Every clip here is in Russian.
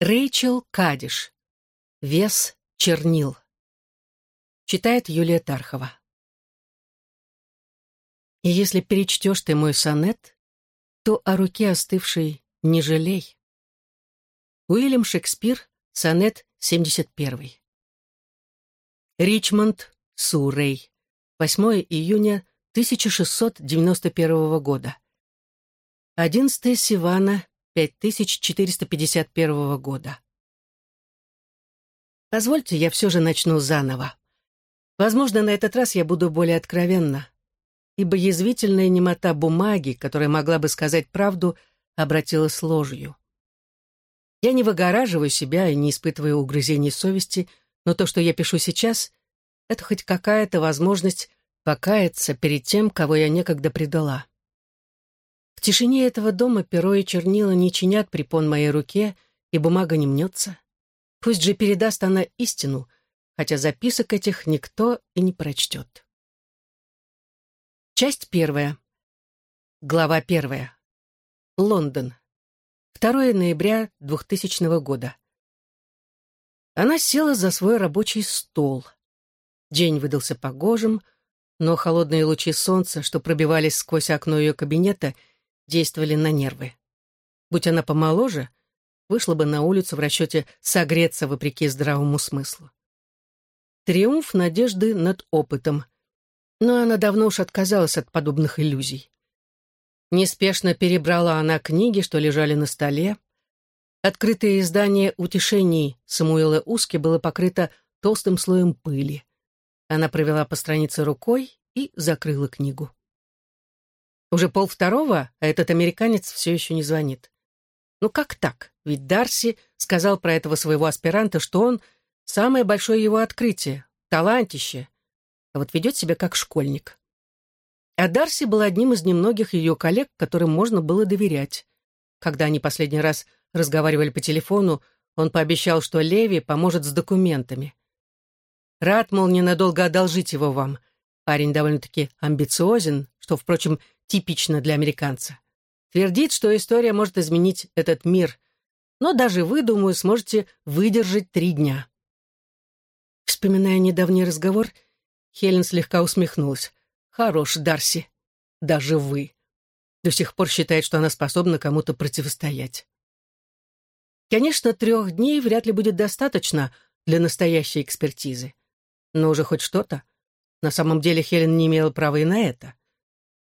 Рэйчел Кадиш. Вес чернил. Читает Юлия Тархова. И если перечтешь ты мой сонет, то о руке остывшей не жалей. Уильям Шекспир, сонет 71. Ричмонд, Суррей. 8 июня 1691 года. 11 Сивана 5451 года. Позвольте, я все же начну заново. Возможно, на этот раз я буду более откровенна, ибо язвительная немота бумаги, которая могла бы сказать правду, обратилась ложью. Я не выгораживаю себя и не испытываю угрызений совести, но то, что я пишу сейчас, это хоть какая-то возможность покаяться перед тем, кого я некогда предала. Тишине этого дома перо и чернила не чинят препон моей руке, и бумага не мнется. Пусть же передаст она истину, хотя записок этих никто и не прочтет. Часть первая. Глава первая. Лондон. 2 ноября 2000 года. Она села за свой рабочий стол. День выдался погожим, но холодные лучи солнца, что пробивались сквозь окно ее кабинета, — действовали на нервы. Будь она помоложе, вышла бы на улицу в расчете согреться вопреки здравому смыслу. Триумф надежды над опытом. Но она давно уж отказалась от подобных иллюзий. Неспешно перебрала она книги, что лежали на столе. Открытое издание «Утешений» Самуила Уски было покрыто толстым слоем пыли. Она провела по странице рукой и закрыла книгу. Уже полвторого, а этот американец все еще не звонит. Ну как так? Ведь Дарси сказал про этого своего аспиранта, что он самое большое его открытие, талантище. А вот ведет себя как школьник. А Дарси был одним из немногих ее коллег, которым можно было доверять. Когда они последний раз разговаривали по телефону, он пообещал, что Леви поможет с документами. Рад, мол, ненадолго одолжить его вам. Парень довольно-таки амбициозен, что, впрочем, типично для американца. Твердит, что история может изменить этот мир, но даже вы, думаю, сможете выдержать три дня. Вспоминая недавний разговор, Хелен слегка усмехнулась. «Хорош, Дарси. Даже вы. До сих пор считает, что она способна кому-то противостоять». Конечно, трех дней вряд ли будет достаточно для настоящей экспертизы. Но уже хоть что-то. На самом деле Хелен не имела права и на это.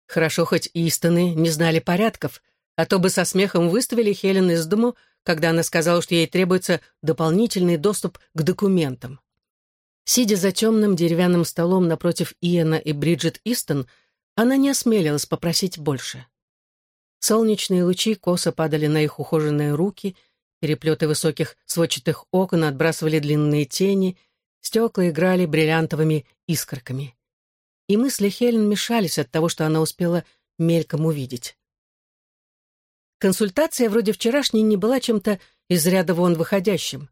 Хорошо, хоть Истоны не знали порядков, а то бы со смехом выставили Хелен из дому, когда она сказала, что ей требуется дополнительный доступ к документам. Сидя за темным деревянным столом напротив Иэна и Бриджит Истон, она не осмелилась попросить больше. Солнечные лучи косо падали на их ухоженные руки, переплеты высоких сводчатых окон отбрасывали длинные тени, стекла играли бриллиантовыми искорками и мысли Хелен мешались от того, что она успела мельком увидеть. Консультация вроде вчерашней не была чем-то из ряда вон выходящим.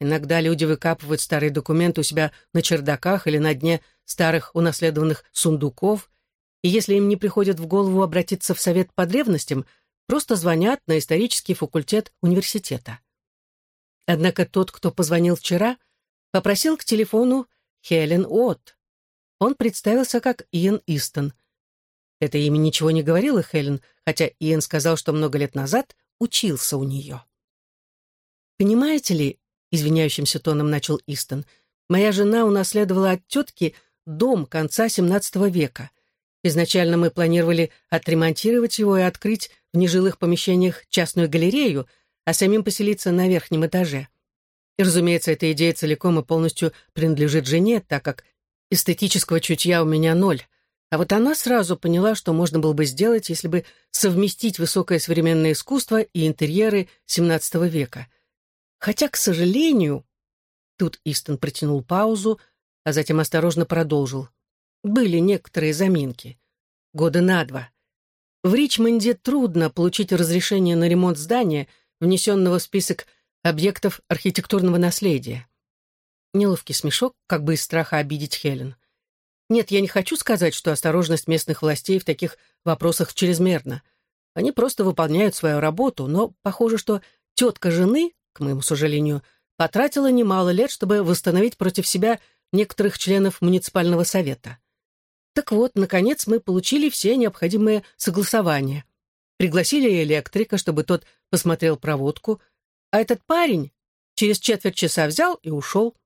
Иногда люди выкапывают старые документы у себя на чердаках или на дне старых унаследованных сундуков, и если им не приходит в голову обратиться в совет по древностям, просто звонят на исторический факультет университета. Однако тот, кто позвонил вчера, попросил к телефону Хелен Уотт, он представился как Иэн Истон. Это имя ничего не говорило Хелен, хотя Иэн сказал, что много лет назад учился у нее. «Понимаете ли, — извиняющимся тоном начал Истон, — моя жена унаследовала от тетки дом конца XVII века. Изначально мы планировали отремонтировать его и открыть в нежилых помещениях частную галерею, а самим поселиться на верхнем этаже. И, разумеется, эта идея целиком и полностью принадлежит жене, так как Эстетического чутья у меня ноль. А вот она сразу поняла, что можно было бы сделать, если бы совместить высокое современное искусство и интерьеры XVII века. Хотя, к сожалению... Тут Истон протянул паузу, а затем осторожно продолжил. Были некоторые заминки. Года на два. В Ричмонде трудно получить разрешение на ремонт здания, внесенного в список объектов архитектурного наследия. Неловкий смешок, как бы из страха обидеть Хелен. Нет, я не хочу сказать, что осторожность местных властей в таких вопросах чрезмерна. Они просто выполняют свою работу, но похоже, что тетка жены к моему сожалению, потратила немало лет, чтобы восстановить против себя некоторых членов муниципального совета. Так вот, наконец, мы получили все необходимые согласования. Пригласили электрика, чтобы тот посмотрел проводку, а этот парень через четверть часа взял и ушел.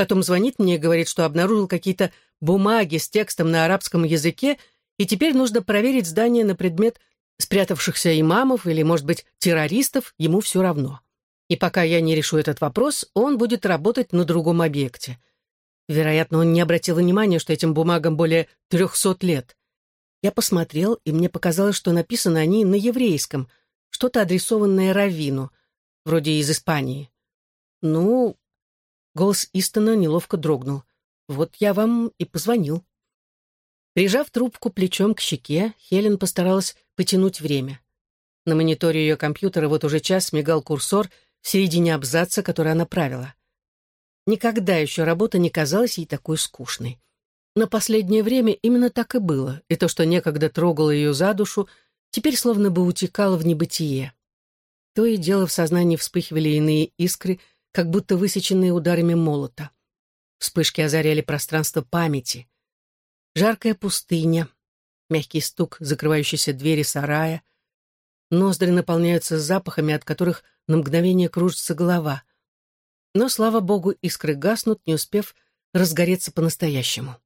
Потом звонит мне и говорит, что обнаружил какие-то бумаги с текстом на арабском языке, и теперь нужно проверить здание на предмет спрятавшихся имамов или, может быть, террористов, ему все равно. И пока я не решу этот вопрос, он будет работать на другом объекте. Вероятно, он не обратил внимания, что этим бумагам более трехсот лет. Я посмотрел, и мне показалось, что написаны они на еврейском, что-то адресованное Равину, вроде из Испании. Ну, голос Истона неловко дрогнул. Вот я вам и позвонил. Прижав трубку плечом к щеке, Хелен постаралась потянуть время. На мониторе ее компьютера вот уже час мигал курсор в середине абзаца, который она правила. Никогда еще работа не казалась ей такой скучной. На последнее время именно так и было, и то, что некогда трогало ее за душу, теперь словно бы утекало в небытие. То и дело в сознании вспыхивали иные искры, как будто высеченные ударами молота. Вспышки озаряли пространство памяти. Жаркая пустыня, мягкий стук закрывающейся двери сарая. Ноздри наполняются запахами, от которых на мгновение кружится голова. Но, слава богу, искры гаснут, не успев разгореться по-настоящему.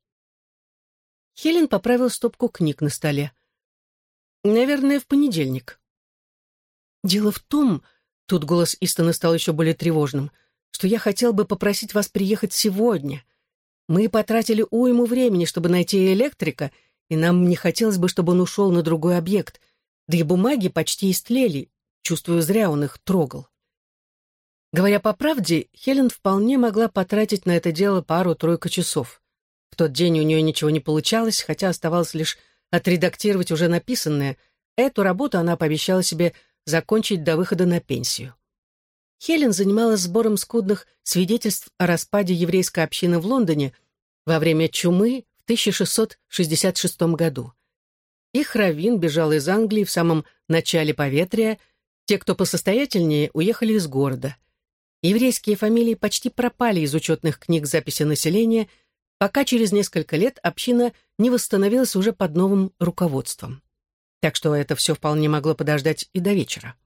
Хелен поправил стопку книг на столе. «Наверное, в понедельник». «Дело в том...» — тут голос Истона стал еще более тревожным — что я хотел бы попросить вас приехать сегодня. Мы потратили уйму времени, чтобы найти электрика, и нам не хотелось бы, чтобы он ушел на другой объект. Да и бумаги почти истлели. Чувствую, зря он их трогал. Говоря по правде, Хелен вполне могла потратить на это дело пару-тройку часов. В тот день у нее ничего не получалось, хотя оставалось лишь отредактировать уже написанное. Эту работу она пообещала себе закончить до выхода на пенсию. Хелен занималась сбором скудных свидетельств о распаде еврейской общины в Лондоне во время чумы в 1666 году. Их раввин бежал из Англии в самом начале поветрия, те, кто посостоятельнее, уехали из города. Еврейские фамилии почти пропали из учетных книг записи населения, пока через несколько лет община не восстановилась уже под новым руководством. Так что это все вполне могло подождать и до вечера.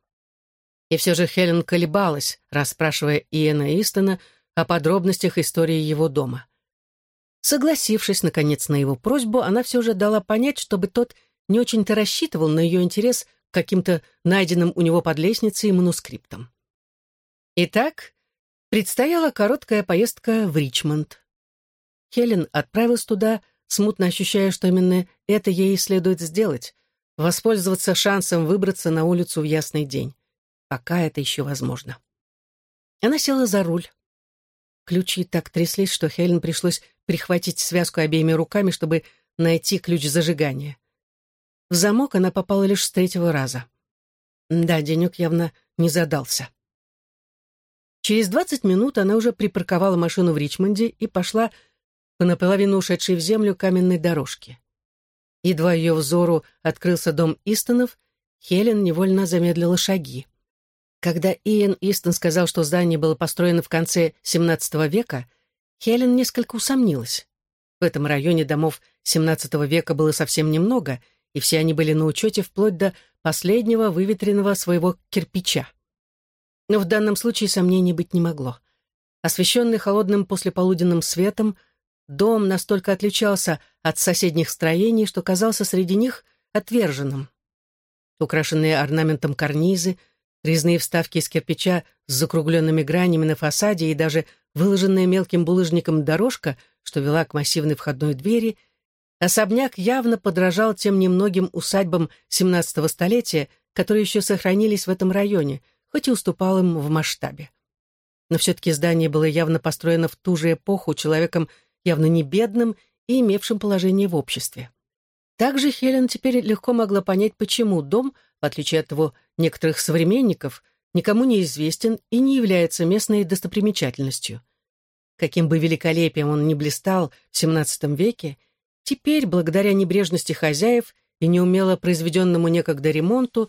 И все же Хелен колебалась, расспрашивая Иэна Истона о подробностях истории его дома. Согласившись, наконец, на его просьбу, она все же дала понять, чтобы тот не очень-то рассчитывал на ее интерес к каким-то найденным у него под лестницей манускриптам. Итак, предстояла короткая поездка в Ричмонд. Хелен отправилась туда, смутно ощущая, что именно это ей следует сделать — воспользоваться шансом выбраться на улицу в ясный день пока это еще возможно. Она села за руль. Ключи так тряслись, что Хелен пришлось прихватить связку обеими руками, чтобы найти ключ зажигания. В замок она попала лишь с третьего раза. Да, денек явно не задался. Через двадцать минут она уже припарковала машину в Ричмонде и пошла по наполовину ушедшей в землю каменной дорожке. Едва ее взору открылся дом Истонов, Хелен невольно замедлила шаги. Когда Иэн Истон сказал, что здание было построено в конце XVII века, Хелен несколько усомнилась. В этом районе домов XVII века было совсем немного, и все они были на учете вплоть до последнего выветренного своего кирпича. Но в данном случае сомнений быть не могло. Освещенный холодным послеполуденным светом, дом настолько отличался от соседних строений, что казался среди них отверженным. Украшенные орнаментом карнизы — резные вставки из кирпича с закругленными гранями на фасаде и даже выложенная мелким булыжником дорожка, что вела к массивной входной двери, особняк явно подражал тем немногим усадьбам XVII столетия, которые еще сохранились в этом районе, хоть и уступал им в масштабе. Но все-таки здание было явно построено в ту же эпоху человеком явно не бедным и имевшим положение в обществе. Также Хелен теперь легко могла понять, почему дом, в отличие от его некоторых современников, никому не известен и не является местной достопримечательностью. Каким бы великолепием он ни блистал в XVII веке, теперь, благодаря небрежности хозяев и неумело произведенному некогда ремонту,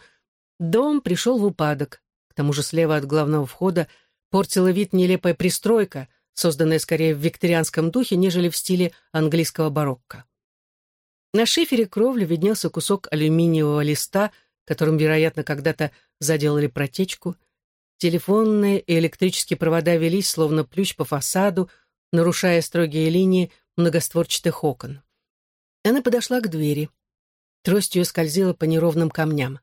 дом пришел в упадок, к тому же слева от главного входа портила вид нелепая пристройка, созданная скорее в викторианском духе, нежели в стиле английского барокко. На шифере кровли виднелся кусок алюминиевого листа, которым, вероятно, когда-то заделали протечку. Телефонные и электрические провода велись, словно плющ по фасаду, нарушая строгие линии многостворчатых окон. Она подошла к двери. Трость ее скользила по неровным камням.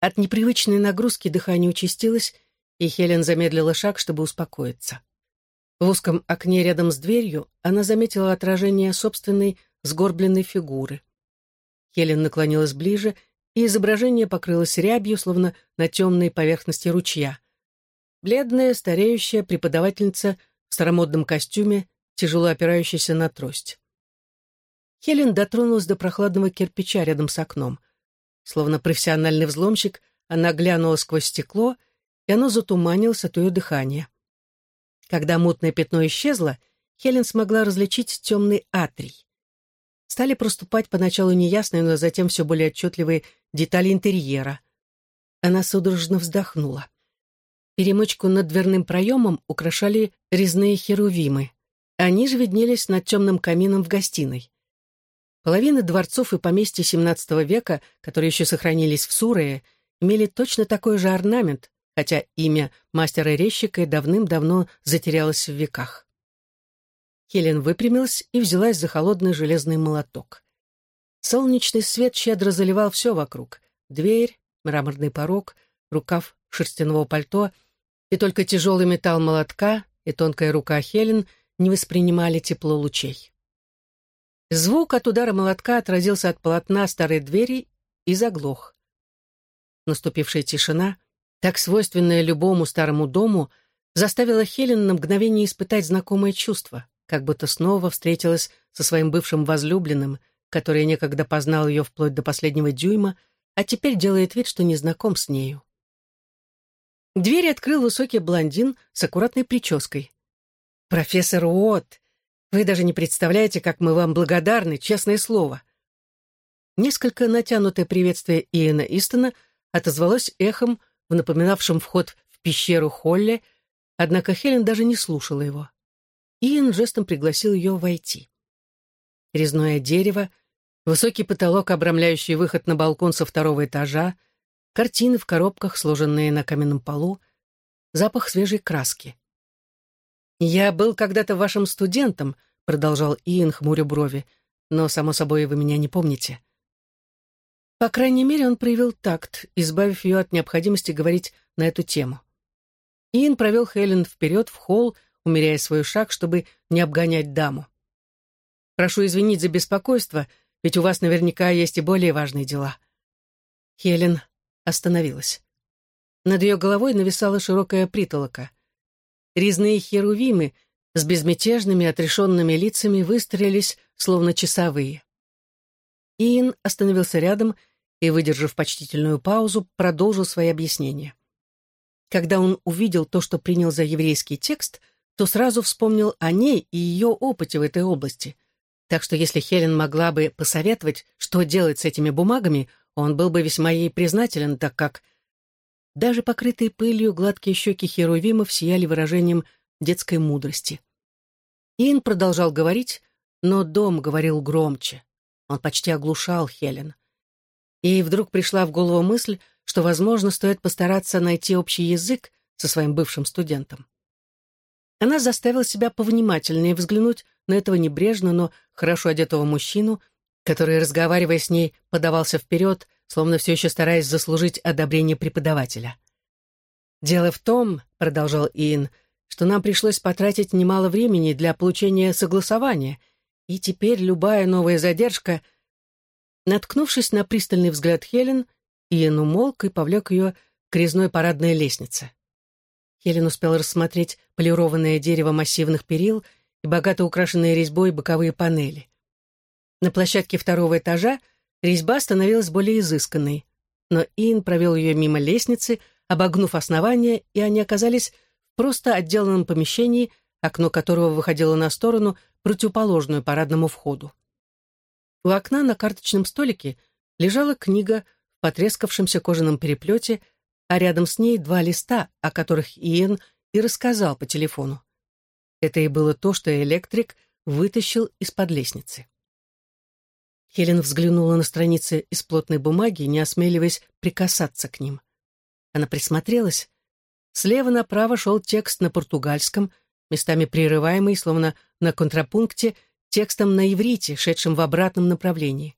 От непривычной нагрузки дыхание участилось, и Хелен замедлила шаг, чтобы успокоиться. В узком окне рядом с дверью она заметила отражение собственной сгорбленной фигуры. Хелен наклонилась ближе, и изображение покрылось рябью, словно на темной поверхности ручья. Бледная, стареющая преподавательница в старомодном костюме, тяжело опирающаяся на трость. Хелен дотронулась до прохладного кирпича рядом с окном. Словно профессиональный взломщик, она глянула сквозь стекло, и оно затуманилось от ее дыхания. Когда мутное пятно исчезло, Хелен смогла различить темный атрий. Стали проступать поначалу неясные, но затем все более отчетливые детали интерьера. Она судорожно вздохнула. Перемычку над дверным проемом украшали резные херувимы. Они же виднелись над темным камином в гостиной. Половина дворцов и поместья XVII века, которые еще сохранились в Сурее, имели точно такой же орнамент, хотя имя мастера-резчика давным-давно затерялось в веках. Хелен выпрямилась и взялась за холодный железный молоток. Солнечный свет щедро заливал все вокруг. Дверь, мраморный порог, рукав шерстяного пальто, и только тяжелый металл молотка и тонкая рука Хелен не воспринимали тепло лучей. Звук от удара молотка отразился от полотна старой двери и заглох. Наступившая тишина, так свойственная любому старому дому, заставила Хелен на мгновение испытать знакомое чувство, как будто снова встретилась со своим бывшим возлюбленным, который некогда познал ее вплоть до последнего дюйма, а теперь делает вид, что не знаком с нею. Дверь открыл высокий блондин с аккуратной прической. «Профессор Уотт, вы даже не представляете, как мы вам благодарны, честное слово». Несколько натянутое приветствие Иэна Истона отозвалось эхом в напоминавшем вход в пещеру Холле, однако Хелен даже не слушала его. Иэн жестом пригласил ее войти. Резное дерево, высокий потолок, обрамляющий выход на балкон со второго этажа, картины в коробках, сложенные на каменном полу, запах свежей краски. «Я был когда-то вашим студентом», — продолжал Иэн, хмуря брови, «но, само собой, вы меня не помните». По крайней мере, он проявил такт, избавив ее от необходимости говорить на эту тему. Иэн провел Хелен вперед в холл, умеряя свой шаг, чтобы не обгонять даму. «Прошу извинить за беспокойство, ведь у вас наверняка есть и более важные дела». Хелен остановилась. Над ее головой нависала широкая притолока. Резные херувимы с безмятежными отрешенными лицами выстроились, словно часовые. Иэн остановился рядом и, выдержав почтительную паузу, продолжил свои объяснения. Когда он увидел то, что принял за еврейский текст, то сразу вспомнил о ней и ее опыте в этой области. Так что если Хелен могла бы посоветовать, что делать с этими бумагами, он был бы весьма ей признателен, так как даже покрытые пылью гладкие щеки Херувимов сияли выражением детской мудрости. Ин продолжал говорить, но дом говорил громче. Он почти оглушал Хелен. Ей вдруг пришла в голову мысль, что, возможно, стоит постараться найти общий язык со своим бывшим студентом. Она заставила себя повнимательнее взглянуть на этого небрежно, но хорошо одетого мужчину, который, разговаривая с ней, подавался вперед, словно все еще стараясь заслужить одобрение преподавателя. «Дело в том», — продолжал Иэн, «что нам пришлось потратить немало времени для получения согласования, и теперь любая новая задержка...» Наткнувшись на пристальный взгляд Хелен, Иэн умолк и повлек ее к резной парадной лестнице. Хелен успел рассмотреть полированное дерево массивных перил и богато украшенные резьбой боковые панели. На площадке второго этажа резьба становилась более изысканной, но Иэн провел ее мимо лестницы, обогнув основание, и они оказались в просто отделанном помещении, окно которого выходило на сторону, противоположную парадному входу. У окна на карточном столике лежала книга в потрескавшемся кожаном переплете, а рядом с ней два листа, о которых Иэн и рассказал по телефону. Это и было то, что электрик вытащил из-под лестницы. Хелен взглянула на страницы из плотной бумаги, не осмеливаясь прикасаться к ним. Она присмотрелась. Слева направо шел текст на португальском, местами прерываемый, словно на контрапункте, текстом на иврите, шедшим в обратном направлении.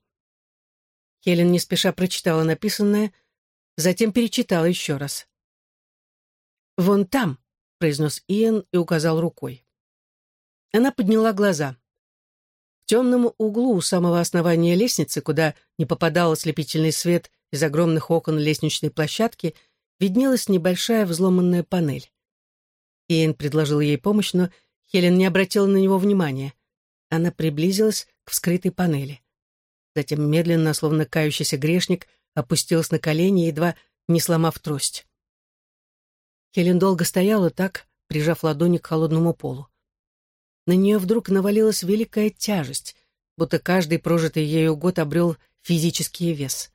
Хелен не спеша прочитала написанное, затем перечитала еще раз. «Вон там», — произнес Иэн и указал рукой. Она подняла глаза. В темном углу у самого основания лестницы, куда не попадал ослепительный свет из огромных окон лестничной площадки, виднелась небольшая взломанная панель. Иэн предложил ей помощь, но Хелен не обратила на него внимания. Она приблизилась к вскрытой панели. Затем медленно, словно кающийся грешник, опустилась на колени, едва не сломав трость. Хелен долго стояла так, прижав ладони к холодному полу. На нее вдруг навалилась великая тяжесть, будто каждый прожитый ею год обрел физический вес.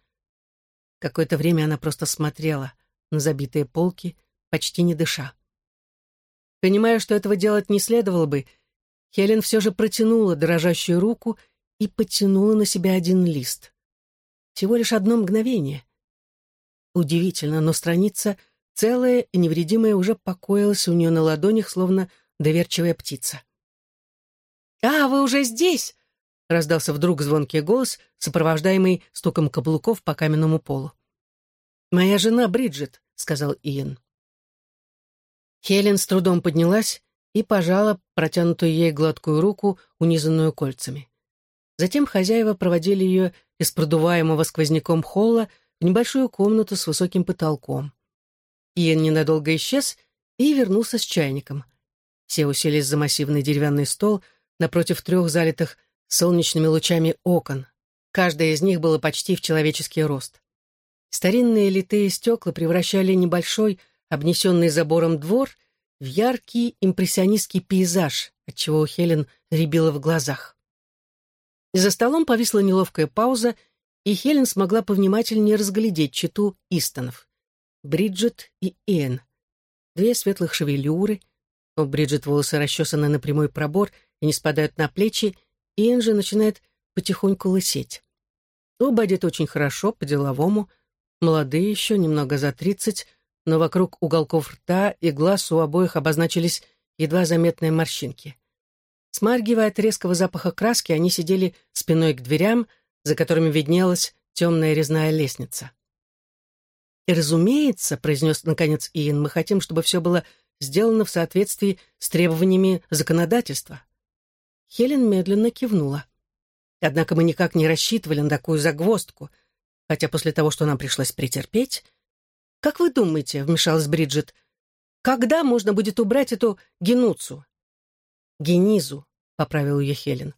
Какое-то время она просто смотрела на забитые полки, почти не дыша. Понимая, что этого делать не следовало бы, Хелен все же протянула дрожащую руку и потянула на себя один лист. Всего лишь одно мгновение. Удивительно, но страница, целая и невредимая, уже покоилась у нее на ладонях, словно доверчивая птица. «А, вы уже здесь!» — раздался вдруг звонкий голос, сопровождаемый стуком каблуков по каменному полу. «Моя жена Бриджит», — сказал Иэн. Хелен с трудом поднялась и пожала протянутую ей гладкую руку, унизанную кольцами. Затем хозяева проводили ее из продуваемого сквозняком холла в небольшую комнату с высоким потолком. Иэн ненадолго исчез и вернулся с чайником. Все уселись за массивный деревянный стол напротив трех залитых солнечными лучами окон. Каждое из них было почти в человеческий рост. Старинные литые стекла превращали небольшой, обнесенный забором двор, в яркий импрессионистский пейзаж, отчего у Хелен рябило в глазах. За столом повисла неловкая пауза, и Хелен смогла повнимательнее разглядеть читу Истонов. Бриджит и Иэн. Две светлых шевелюры. У Бриджит волосы расчесаны на прямой пробор и не спадают на плечи, Иэн же начинает потихоньку лысеть. Оба одеты очень хорошо, по-деловому, молодые еще, немного за тридцать, но вокруг уголков рта и глаз у обоих обозначились едва заметные морщинки. Смаргивая от резкого запаха краски, они сидели спиной к дверям, за которыми виднелась темная резная лестница. «И, разумеется», — произнес наконец Иэн, — «мы хотим, чтобы все было сделано в соответствии с требованиями законодательства». Хелен медленно кивнула. Однако мы никак не рассчитывали на такую загвоздку, хотя после того, что нам пришлось претерпеть... «Как вы думаете?» — вмешалась Бриджит. «Когда можно будет убрать эту генуцу?» «Генизу», — поправил ее Хелен.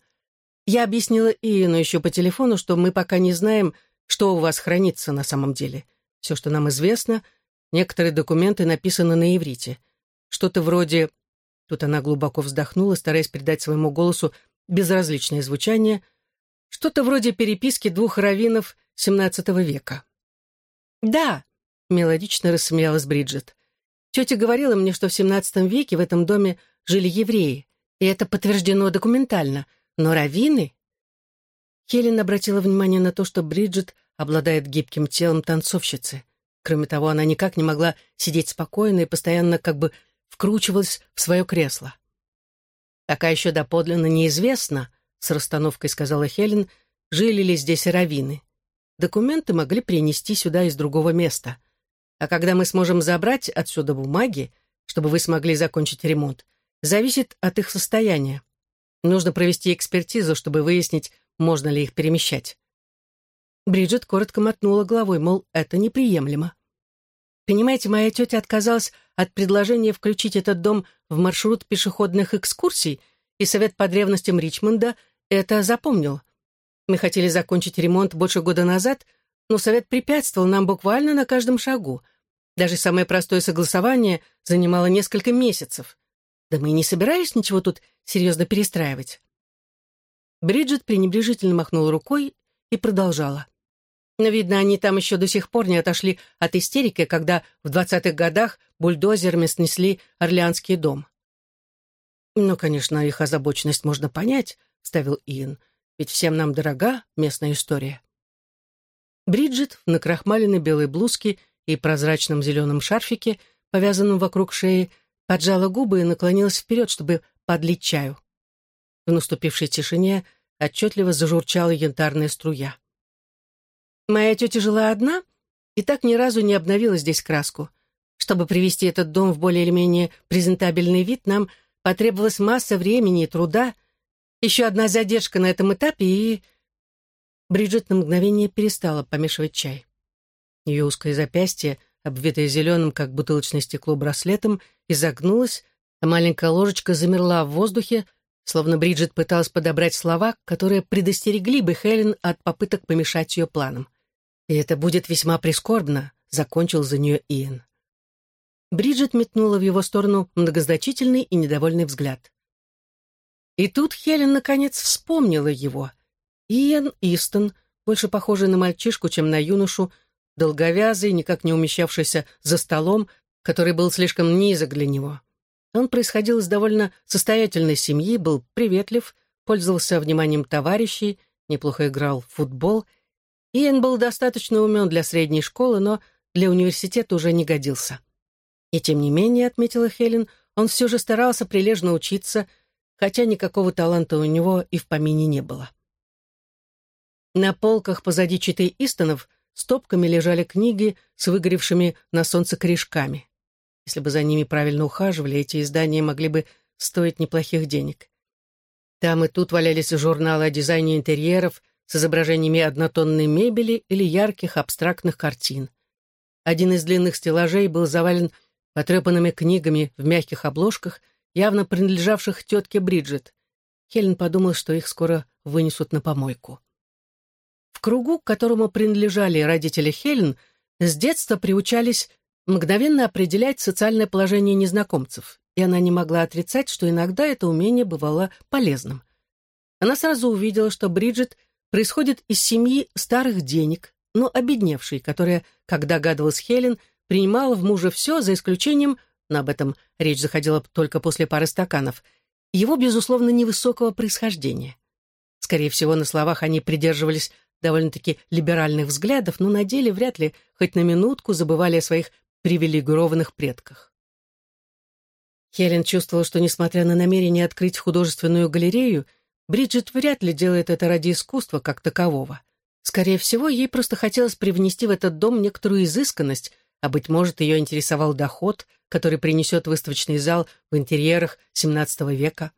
«Я объяснила Иену еще по телефону, что мы пока не знаем, что у вас хранится на самом деле. Все, что нам известно, некоторые документы написаны на иврите. Что-то вроде...» Тут она глубоко вздохнула, стараясь придать своему голосу безразличное звучание. Что-то вроде переписки двух раввинов XVII века. «Да», — мелодично рассмеялась Бриджит. «Тетя говорила мне, что в XVII веке в этом доме жили евреи, и это подтверждено документально. Но раввины...» Хелен обратила внимание на то, что Бриджит обладает гибким телом танцовщицы. Кроме того, она никак не могла сидеть спокойно и постоянно как бы вкручивалась в свое кресло. «Пока еще доподлинно неизвестно», — с расстановкой сказала Хелен, «жили ли здесь раввины. Документы могли принести сюда из другого места. А когда мы сможем забрать отсюда бумаги, чтобы вы смогли закончить ремонт, зависит от их состояния. Нужно провести экспертизу, чтобы выяснить, можно ли их перемещать. Бриджит коротко мотнула головой, мол, это неприемлемо. Понимаете, моя тетя отказалась от предложения включить этот дом в маршрут пешеходных экскурсий, и Совет по древностям Ричмонда это запомнил. Мы хотели закончить ремонт больше года назад, но Совет препятствовал нам буквально на каждом шагу. Даже самое простое согласование занимало несколько месяцев. Да мы и не собирались ничего тут серьезно перестраивать. Бриджит пренебрежительно махнула рукой и продолжала. Но, видно, они там еще до сих пор не отошли от истерики, когда в двадцатых годах бульдозерами снесли Орлеанский дом. «Ну, конечно, их озабоченность можно понять», — вставил Иэн, «ведь всем нам дорога местная история». Бриджит в накрахмаленной белой блузке и прозрачном зеленом шарфике, повязанном вокруг шеи, поджала губы и наклонилась вперед, чтобы подлить чаю. В наступившей тишине отчетливо зажурчала янтарная струя. Моя тетя жила одна и так ни разу не обновила здесь краску. Чтобы привести этот дом в более или менее презентабельный вид, нам потребовалась масса времени и труда. Еще одна задержка на этом этапе, и... Бриджит на мгновение перестала помешивать чай. Ее узкое запястье, обвитое зеленым, как бутылочное стекло, браслетом, изогнулось, а маленькая ложечка замерла в воздухе, словно Бриджит пыталась подобрать слова, которые предостерегли бы Хелен от попыток помешать ее планам. «И это будет весьма прискорбно», — закончил за нее Иэн. Бриджит метнула в его сторону многозначительный и недовольный взгляд. И тут Хелен наконец вспомнила его. Иэн Истон, больше похожий на мальчишку, чем на юношу, долговязый, никак не умещавшийся за столом, который был слишком низок для него. Он происходил из довольно состоятельной семьи, был приветлив, пользовался вниманием товарищей, неплохо играл в футбол — Иэн был достаточно умен для средней школы, но для университета уже не годился. И тем не менее, отметила Хелен, он все же старался прилежно учиться, хотя никакого таланта у него и в помине не было. На полках позади читы Истонов стопками лежали книги с выгоревшими на солнце корешками. Если бы за ними правильно ухаживали, эти издания могли бы стоить неплохих денег. Там и тут валялись журналы о дизайне интерьеров, с изображениями однотонной мебели или ярких абстрактных картин. Один из длинных стеллажей был завален потрепанными книгами в мягких обложках, явно принадлежавших тетке Бриджит. Хелен подумал, что их скоро вынесут на помойку. В кругу, к которому принадлежали родители Хелен, с детства приучались мгновенно определять социальное положение незнакомцев, и она не могла отрицать, что иногда это умение бывало полезным. Она сразу увидела, что Бриджит — происходит из семьи старых денег, но обедневшей, которая, как догадывалась Хелен, принимала в мужа все, за исключением, но об этом речь заходила только после пары стаканов, его, безусловно, невысокого происхождения. Скорее всего, на словах они придерживались довольно-таки либеральных взглядов, но на деле вряд ли хоть на минутку забывали о своих привилегированных предках. Хелен чувствовала, что, несмотря на намерение открыть художественную галерею, Бриджит вряд ли делает это ради искусства как такового. Скорее всего, ей просто хотелось привнести в этот дом некоторую изысканность, а, быть может, ее интересовал доход, который принесет выставочный зал в интерьерах XVII века.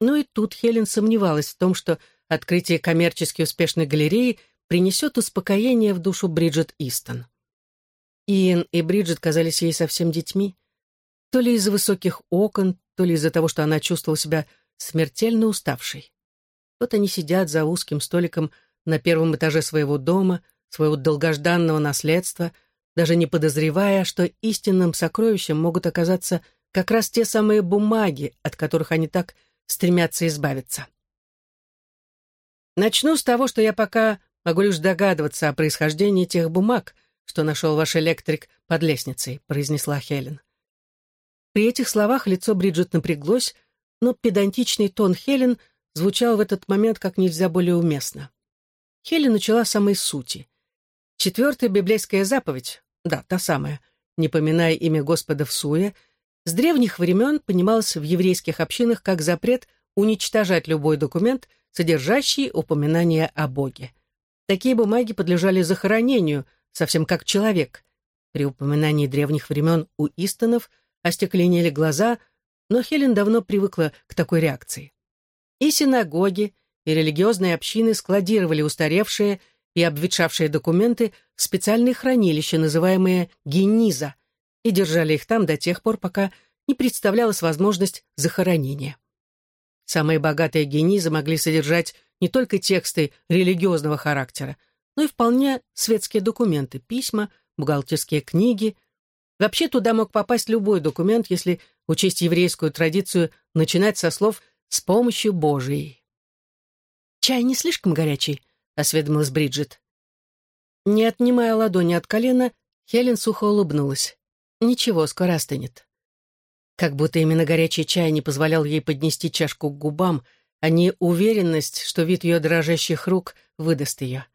Но и тут Хелен сомневалась в том, что открытие коммерчески успешной галереи принесет успокоение в душу Бриджит Истон. Иэн и Бриджит казались ей совсем детьми. То ли из-за высоких окон, то ли из-за того, что она чувствовала себя смертельно уставшей. Вот они сидят за узким столиком на первом этаже своего дома, своего долгожданного наследства, даже не подозревая, что истинным сокровищем могут оказаться как раз те самые бумаги, от которых они так стремятся избавиться. Начну с того, что я пока могу лишь догадываться о происхождении тех бумаг, что нашел ваш электрик под лестницей», — произнесла Хелен. При этих словах лицо Бриджит напряглось, но педантичный тон Хелен — звучал в этот момент как нельзя более уместно. Хелли начала с самой сути. Четвертая библейская заповедь, да, та самая, не поминая имя Господа в суе, с древних времен понималась в еврейских общинах как запрет уничтожать любой документ, содержащий упоминание о Боге. Такие бумаги подлежали захоронению, совсем как человек. При упоминании древних времен у Истонов остекленели глаза, но Хелен давно привыкла к такой реакции. И синагоги, и религиозные общины складировали устаревшие и обветшавшие документы в специальные хранилища, называемые гениза, и держали их там до тех пор, пока не представлялась возможность захоронения. Самые богатые генизы могли содержать не только тексты религиозного характера, но и вполне светские документы, письма, бухгалтерские книги. Вообще туда мог попасть любой документ, если учесть еврейскую традицию начинать со слов с помощью Божией. «Чай не слишком горячий?» — осведомилась Бриджит. Не отнимая ладони от колена, Хелен сухо улыбнулась. Ничего, скоро остынет. Как будто именно горячий чай не позволял ей поднести чашку к губам, а не уверенность, что вид ее дрожащих рук выдаст ее.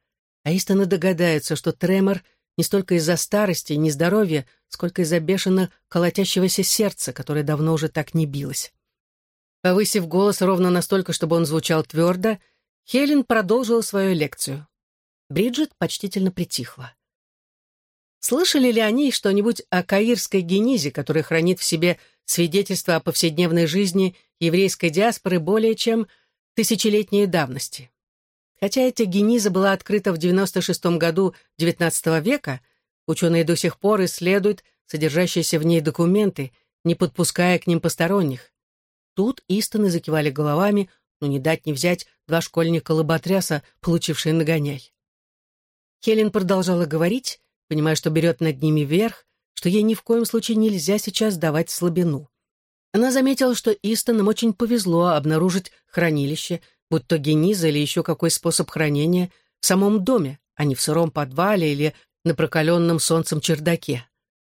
А истинно догадается, что тремор не столько из-за старости нездоровья, сколько из-за бешено колотящегося сердца, которое давно уже так не билось. Повысив голос ровно настолько, чтобы он звучал твердо, Хелен продолжила свою лекцию. Бриджит почтительно притихла. Слышали ли они что-нибудь о каирской генизе, которая хранит в себе свидетельства о повседневной жизни еврейской диаспоры более чем тысячелетней давности? Хотя эта гениза была открыта в 96 году XIX века, ученые до сих пор исследуют содержащиеся в ней документы, не подпуская к ним посторонних. Тут истины закивали головами, но не дать не взять два школьника-лоботряса, получившие нагоняй. Хелен продолжала говорить, понимая, что берет над ними верх, что ей ни в коем случае нельзя сейчас давать слабину. Она заметила, что Истонам очень повезло обнаружить хранилище, будь то гениза или еще какой способ хранения, в самом доме, а не в сыром подвале или на прокаленном солнцем чердаке.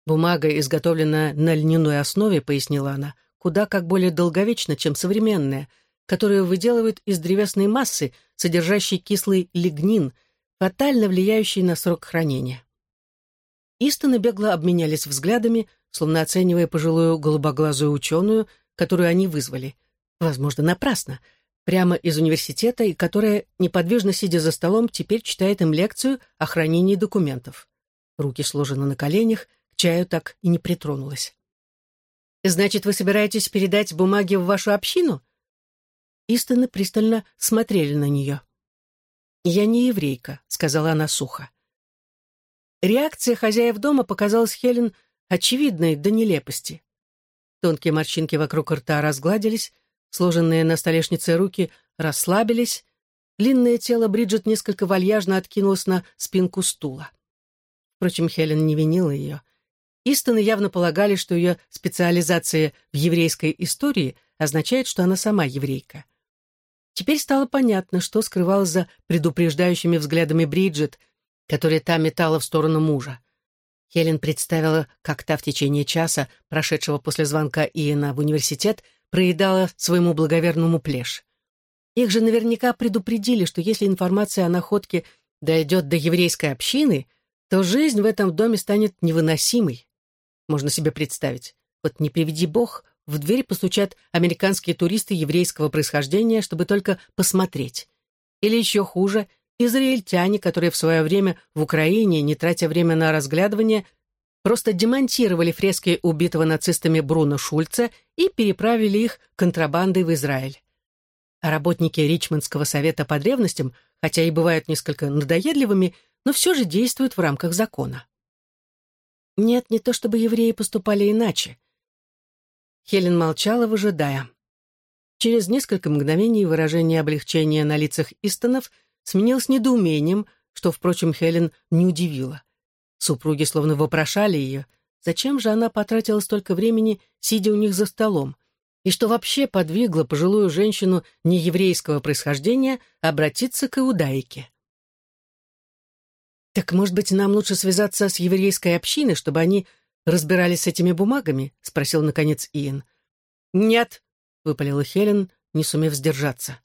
Бумага, изготовленная на льняной основе, пояснила она, куда как более долговечна, чем современная, которую выделывают из древесной массы, содержащей кислый лигнин, фатально влияющий на срок хранения. Истоны бегло обменялись взглядами, словно оценивая пожилую голубоглазую ученую, которую они вызвали. Возможно, напрасно. Прямо из университета, и которая, неподвижно сидя за столом, теперь читает им лекцию о хранении документов. Руки сложены на коленях, к чаю так и не притронулась. «Значит, вы собираетесь передать бумаги в вашу общину?» Истоны пристально смотрели на нее. «Я не еврейка», — сказала она сухо. Реакция хозяев дома показалась Хелен очевидной до нелепости. Тонкие морщинки вокруг рта разгладились, сложенные на столешнице руки расслабились, длинное тело Бриджит несколько вальяжно откинулось на спинку стула. Впрочем, Хелен не винила ее. Истоны явно полагали, что ее специализация в еврейской истории означает, что она сама еврейка. Теперь стало понятно, что скрывалось за предупреждающими взглядами Бриджит — которые та метала в сторону мужа. Хелен представила, как та в течение часа, прошедшего после звонка Иена в университет, проедала своему благоверному плешь. Их же наверняка предупредили, что если информация о находке дойдет до еврейской общины, то жизнь в этом доме станет невыносимой. Можно себе представить. Вот не приведи бог, в дверь постучат американские туристы еврейского происхождения, чтобы только посмотреть. Или еще хуже — израильтяне, которые в свое время в Украине, не тратя время на разглядывание, просто демонтировали фрески убитого нацистами Бруно Шульца и переправили их контрабандой в Израиль. А работники Ричмондского совета по древностям, хотя и бывают несколько надоедливыми, но все же действуют в рамках закона. Нет, не то чтобы евреи поступали иначе. Хелен молчала, выжидая. Через несколько мгновений выражение облегчения на лицах Истонов – сменилось недоумением, что, впрочем, Хелен не удивило. Супруги словно вопрошали ее, зачем же она потратила столько времени, сидя у них за столом, и что вообще подвигло пожилую женщину нееврейского происхождения обратиться к иудаике. «Так, может быть, нам лучше связаться с еврейской общиной, чтобы они разбирались с этими бумагами?» — спросил, наконец, Иэн. «Нет», — выпалила Хелен, не сумев сдержаться.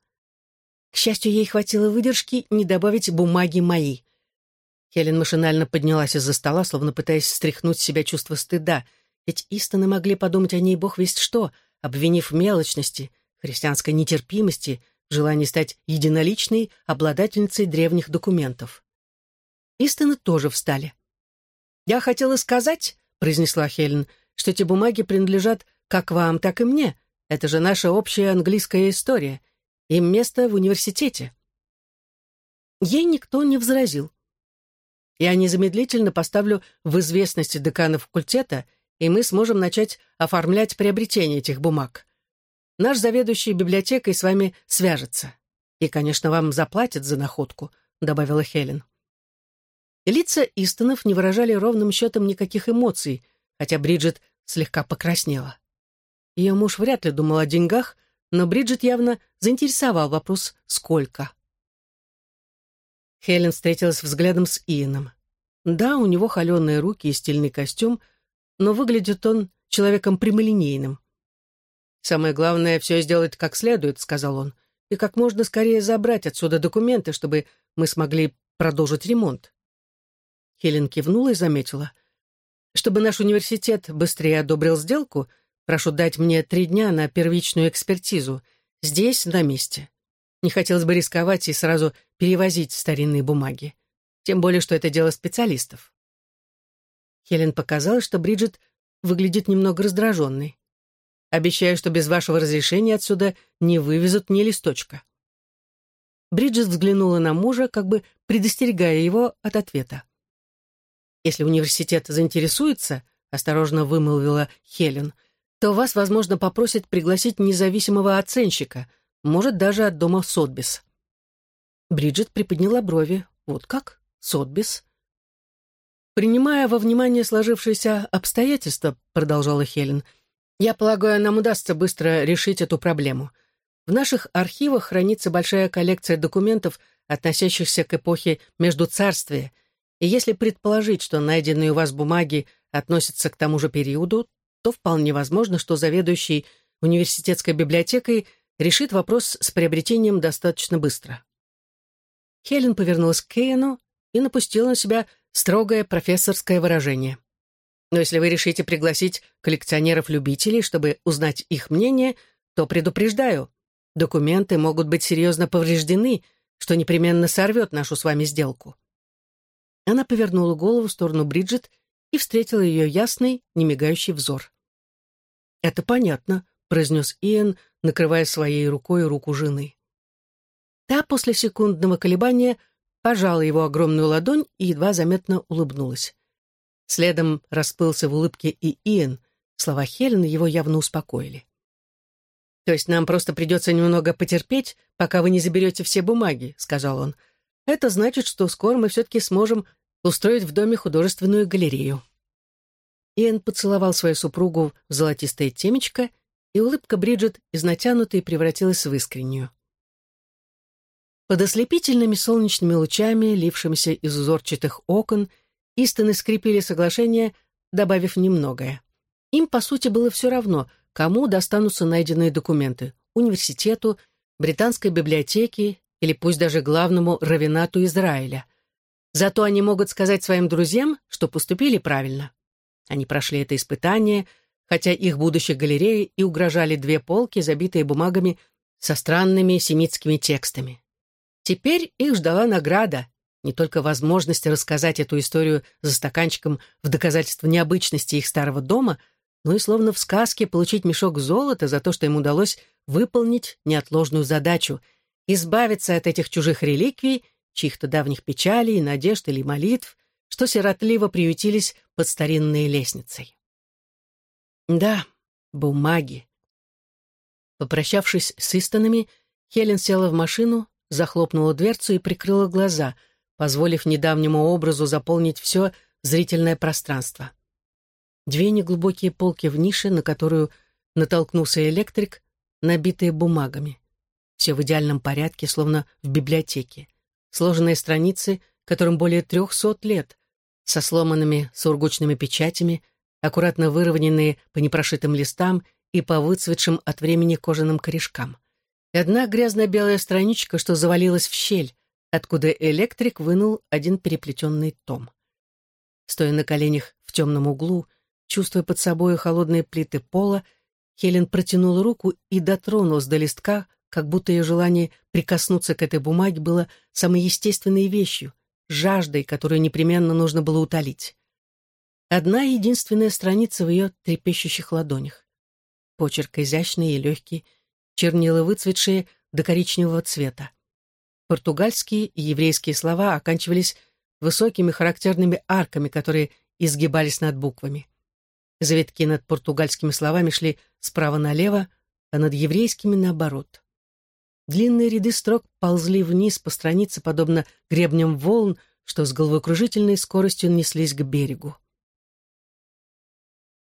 К счастью, ей хватило выдержки не добавить бумаги мои. Хелен машинально поднялась из-за стола, словно пытаясь стряхнуть с себя чувство стыда, ведь истины могли подумать о ней бог весть что, обвинив в мелочности, христианской нетерпимости, желании стать единоличной обладательницей древних документов. Истины тоже встали. «Я хотела сказать», — произнесла Хелен, «что эти бумаги принадлежат как вам, так и мне. Это же наша общая английская история. Им место в университете. Ей никто не возразил. Я незамедлительно поставлю в известность декана факультета, и мы сможем начать оформлять приобретение этих бумаг. Наш заведующий библиотекой с вами свяжется. И, конечно, вам заплатят за находку», — добавила Хелен. лица Истонов не выражали ровным счетом никаких эмоций, хотя Бриджит слегка покраснела. Ее муж вряд ли думал о деньгах, но Бриджит явно заинтересовал вопрос «сколько?». Хелен встретилась взглядом с Иеном. Да, у него холеные руки и стильный костюм, но выглядит он человеком прямолинейным. «Самое главное — все сделать как следует», — сказал он, «и как можно скорее забрать отсюда документы, чтобы мы смогли продолжить ремонт». Хелен кивнула и заметила. «Чтобы наш университет быстрее одобрил сделку, прошу дать мне три дня на первичную экспертизу. Здесь, на месте. Не хотелось бы рисковать и сразу перевозить старинные бумаги. Тем более, что это дело специалистов». Хелен показалось, что Бриджит выглядит немного раздраженной. Обещаю, что без вашего разрешения отсюда не вывезут ни листочка». Бриджит взглянула на мужа, как бы предостерегая его от ответа. «Если университет заинтересуется», — осторожно вымолвила Хелен, «то вас, возможно, попросят пригласить независимого оценщика, может, даже от дома Сотбис». Бриджит приподняла брови. «Вот как? Сотбис?» «Принимая во внимание сложившиеся обстоятельства», — продолжала Хелен, — я полагаю, нам удастся быстро решить эту проблему. В наших архивах хранится большая коллекция документов, относящихся к эпохе Междуцарствия, и если предположить, что найденные у вас бумаги относятся к тому же периоду, то вполне возможно, что заведующий университетской библиотекой решит вопрос с приобретением достаточно быстро. Хелен повернулась к Кейну и напустила на себя строгое профессорское выражение. Но если вы решите пригласить коллекционеров-любителей, чтобы узнать их мнение, то предупреждаю, документы могут быть серьезно повреждены, что непременно сорвет нашу с вами сделку». Она повернула голову в сторону Бриджит и встретила ее ясный, немигающий взор. «Это понятно», — произнес Иэн, накрывая своей рукой руку жены. Та после секундного колебания пожала его огромную ладонь и едва заметно улыбнулась. Следом расплылся в улыбке и Иэн. Слова Хелен его явно успокоили. «То есть нам просто придется немного потерпеть, пока вы не заберете все бумаги», — сказал он. «Это значит, что скоро мы все-таки сможем устроить в доме художественную галерею». Иэн поцеловал свою супругу в золотистое темечко, и улыбка Бриджит из натянутой превратилась в искреннюю. Под ослепительными солнечными лучами, лившимися из узорчатых окон, — Истоны скрепили соглашение, добавив немногое. Им, по сути, было все равно, кому достанутся найденные документы — университету, британской библиотеке или пусть даже главному равенату Израиля. Зато они могут сказать своим друзьям, что поступили правильно. Они прошли это испытание, хотя их будущей галереи и угрожали две полки, забитые бумагами со странными семитскими текстами. Теперь их ждала награда не только возможность рассказать эту историю за стаканчиком в доказательство необычности их старого дома, но и словно в сказке получить мешок золота за то, что им удалось выполнить неотложную задачу — избавиться от этих чужих реликвий, чьих-то давних печалей, надежд или молитв, что сиротливо приютились под старинной лестницей. Да, бумаги. Попрощавшись с Истонами, Хелен села в машину, захлопнула дверцу и прикрыла глаза — позволив недавнему образу заполнить все зрительное пространство. Две неглубокие полки в нише, на которую натолкнулся электрик, набитые бумагами. Все в идеальном порядке, словно в библиотеке. Сложенные страницы, которым более трехсот лет, со сломанными сургучными печатями, аккуратно выровненные по непрошитым листам и по выцветшим от времени кожаным корешкам. И одна грязно-белая страничка, что завалилась в щель, откуда электрик вынул один переплетенный том. Стоя на коленях в темном углу, чувствуя под собой холодные плиты пола, Хелен протянула руку и дотронулась до листка, как будто ее желание прикоснуться к этой бумаге было самой естественной вещью, жаждой, которую непременно нужно было утолить. Одна единственная страница в ее трепещущих ладонях. Почерк изящный и легкий, чернила выцветшие до коричневого цвета. Португальские и еврейские слова оканчивались высокими характерными арками, которые изгибались над буквами. Завитки над португальскими словами шли справа налево, а над еврейскими наоборот. Длинные ряды строк ползли вниз по странице, подобно гребням волн, что с головокружительной скоростью неслись к берегу.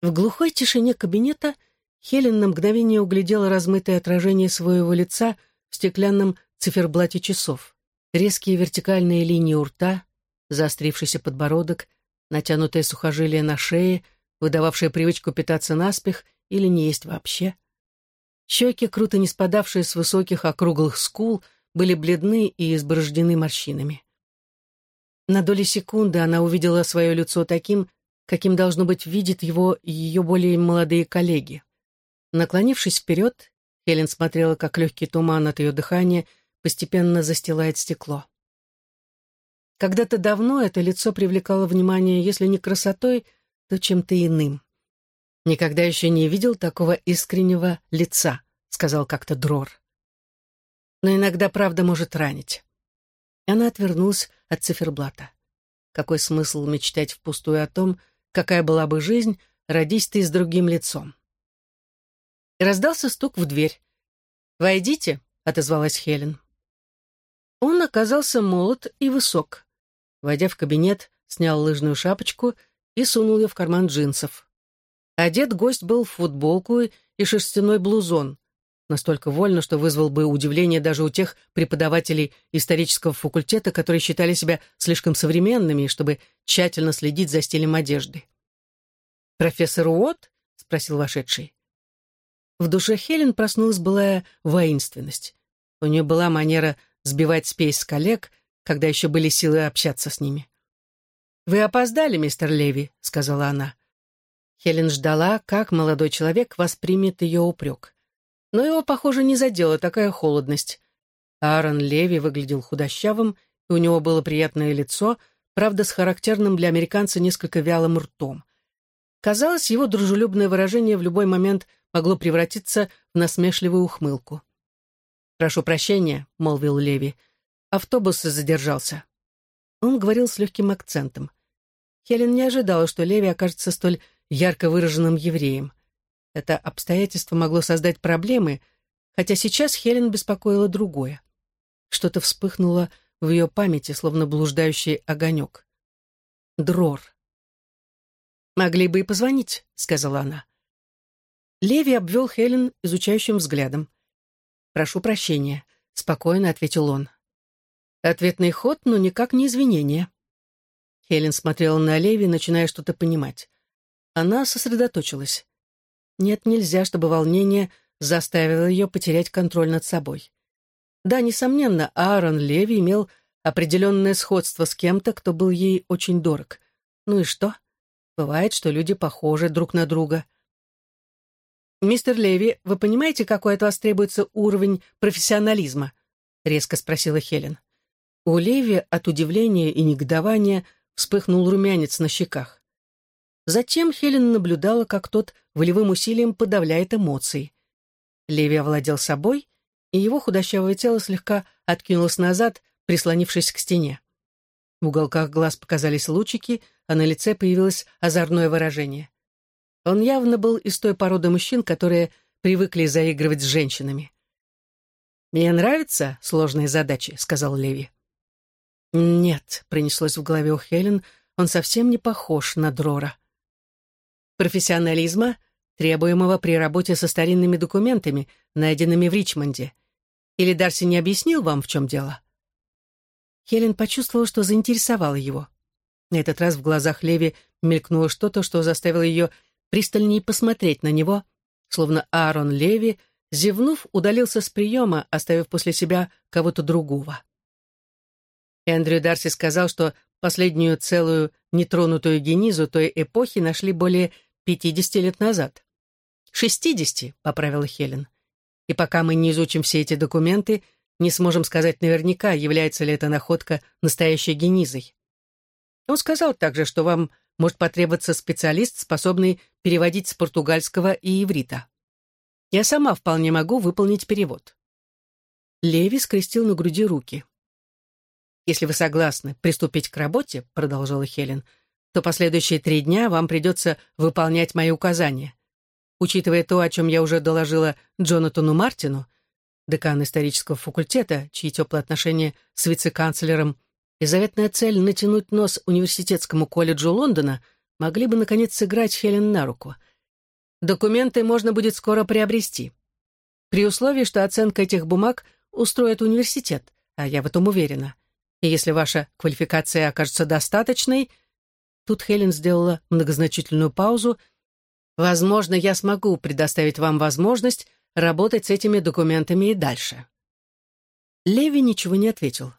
В глухой тишине кабинета Хелен на мгновение углядела размытое отражение своего лица в стеклянном циферблате часов. Резкие вертикальные линии у рта, заострившийся подбородок, натянутое сухожилие на шее, выдававшее привычку питаться наспех или не есть вообще. Щеки, круто не спадавшие с высоких округлых скул, были бледны и изборождены морщинами. На доли секунды она увидела свое лицо таким, каким, должно быть, видят его ее более молодые коллеги. Наклонившись вперед, Хелен смотрела, как легкий туман от ее дыхания постепенно застилает стекло. Когда-то давно это лицо привлекало внимание, если не красотой, то чем-то иным. «Никогда еще не видел такого искреннего лица», — сказал как-то Дрор. «Но иногда правда может ранить». И она отвернулась от циферблата. Какой смысл мечтать впустую о том, какая была бы жизнь, родись ты с другим лицом? И раздался стук в дверь. «Войдите», — отозвалась Хелен. Он оказался молод и высок. Войдя в кабинет, снял лыжную шапочку и сунул ее в карман джинсов. Одет гость был в футболку и шерстяной блузон, настолько вольно, что вызвал бы удивление даже у тех преподавателей исторического факультета, которые считали себя слишком современными, чтобы тщательно следить за стилем одежды. «Профессор Уотт?» — спросил вошедший. В душе Хелен проснулась былая воинственность. У нее была манера сбивать спесь с коллег, когда еще были силы общаться с ними. «Вы опоздали, мистер Леви», — сказала она. Хелен ждала, как молодой человек воспримет ее упрек. Но его, похоже, не задела такая холодность. Аарон Леви выглядел худощавым, и у него было приятное лицо, правда, с характерным для американца несколько вялым ртом. Казалось, его дружелюбное выражение в любой момент могло превратиться в насмешливую ухмылку. «Прошу прощения», — молвил Леви. «Автобус задержался». Он говорил с легким акцентом. Хелен не ожидала, что Леви окажется столь ярко выраженным евреем. Это обстоятельство могло создать проблемы, хотя сейчас Хелен беспокоило другое. Что-то вспыхнуло в ее памяти, словно блуждающий огонек. Дрор. «Могли бы и позвонить», — сказала она. Леви обвел Хелен изучающим взглядом. «Прошу прощения», — спокойно ответил он. Ответный ход, но никак не извинение. Хелен смотрела на Леви, начиная что-то понимать. Она сосредоточилась. Нет, нельзя, чтобы волнение заставило ее потерять контроль над собой. Да, несомненно, Аарон Леви имел определенное сходство с кем-то, кто был ей очень дорог. Ну и что? Бывает, что люди похожи друг на друга. «Мистер Леви, вы понимаете, какой от вас требуется уровень профессионализма?» — резко спросила Хелен. У Леви от удивления и негодования вспыхнул румянец на щеках. Затем Хелен наблюдала, как тот волевым усилием подавляет эмоции. Леви овладел собой, и его худощавое тело слегка откинулось назад, прислонившись к стене. В уголках глаз показались лучики, а на лице появилось озорное выражение. Он явно был из той породы мужчин, которые привыкли заигрывать с женщинами. «Мне нравятся сложные задачи», — сказал Леви. «Нет», — пронеслось в голове у Хелен, — «он совсем не похож на Дрора». «Профессионализма, требуемого при работе со старинными документами, найденными в Ричмонде. Или Дарси не объяснил вам, в чем дело?» Хелен почувствовала, что заинтересовала его. На этот раз в глазах Леви мелькнуло что-то, что заставило ее пристальнее посмотреть на него, словно Аарон Леви, зевнув, удалился с приема, оставив после себя кого-то другого. Эндрю Дарси сказал, что последнюю целую нетронутую генизу той эпохи нашли более 50 лет назад. «Шестидесяти», — поправила Хелен. «И пока мы не изучим все эти документы, не сможем сказать наверняка, является ли эта находка настоящей генизой. Он сказал также, что вам может потребоваться специалист, способный переводить с португальского и иврита. Я сама вполне могу выполнить перевод». Леви скрестил на груди руки. «Если вы согласны приступить к работе», — продолжала Хелен, «то последующие три дня вам придется выполнять мои указания. Учитывая то, о чем я уже доложила Джонатану Мартину, декан исторического факультета, чьи теплые отношения с вице-канцлером и заветная цель натянуть нос университетскому колледжу Лондона могли бы, наконец, сыграть Хелен на руку. Документы можно будет скоро приобрести. При условии, что оценка этих бумаг устроит университет, а я в этом уверена. И если ваша квалификация окажется достаточной, Тут Хелен сделала многозначительную паузу. «Возможно, я смогу предоставить вам возможность работать с этими документами и дальше». Леви ничего не ответил.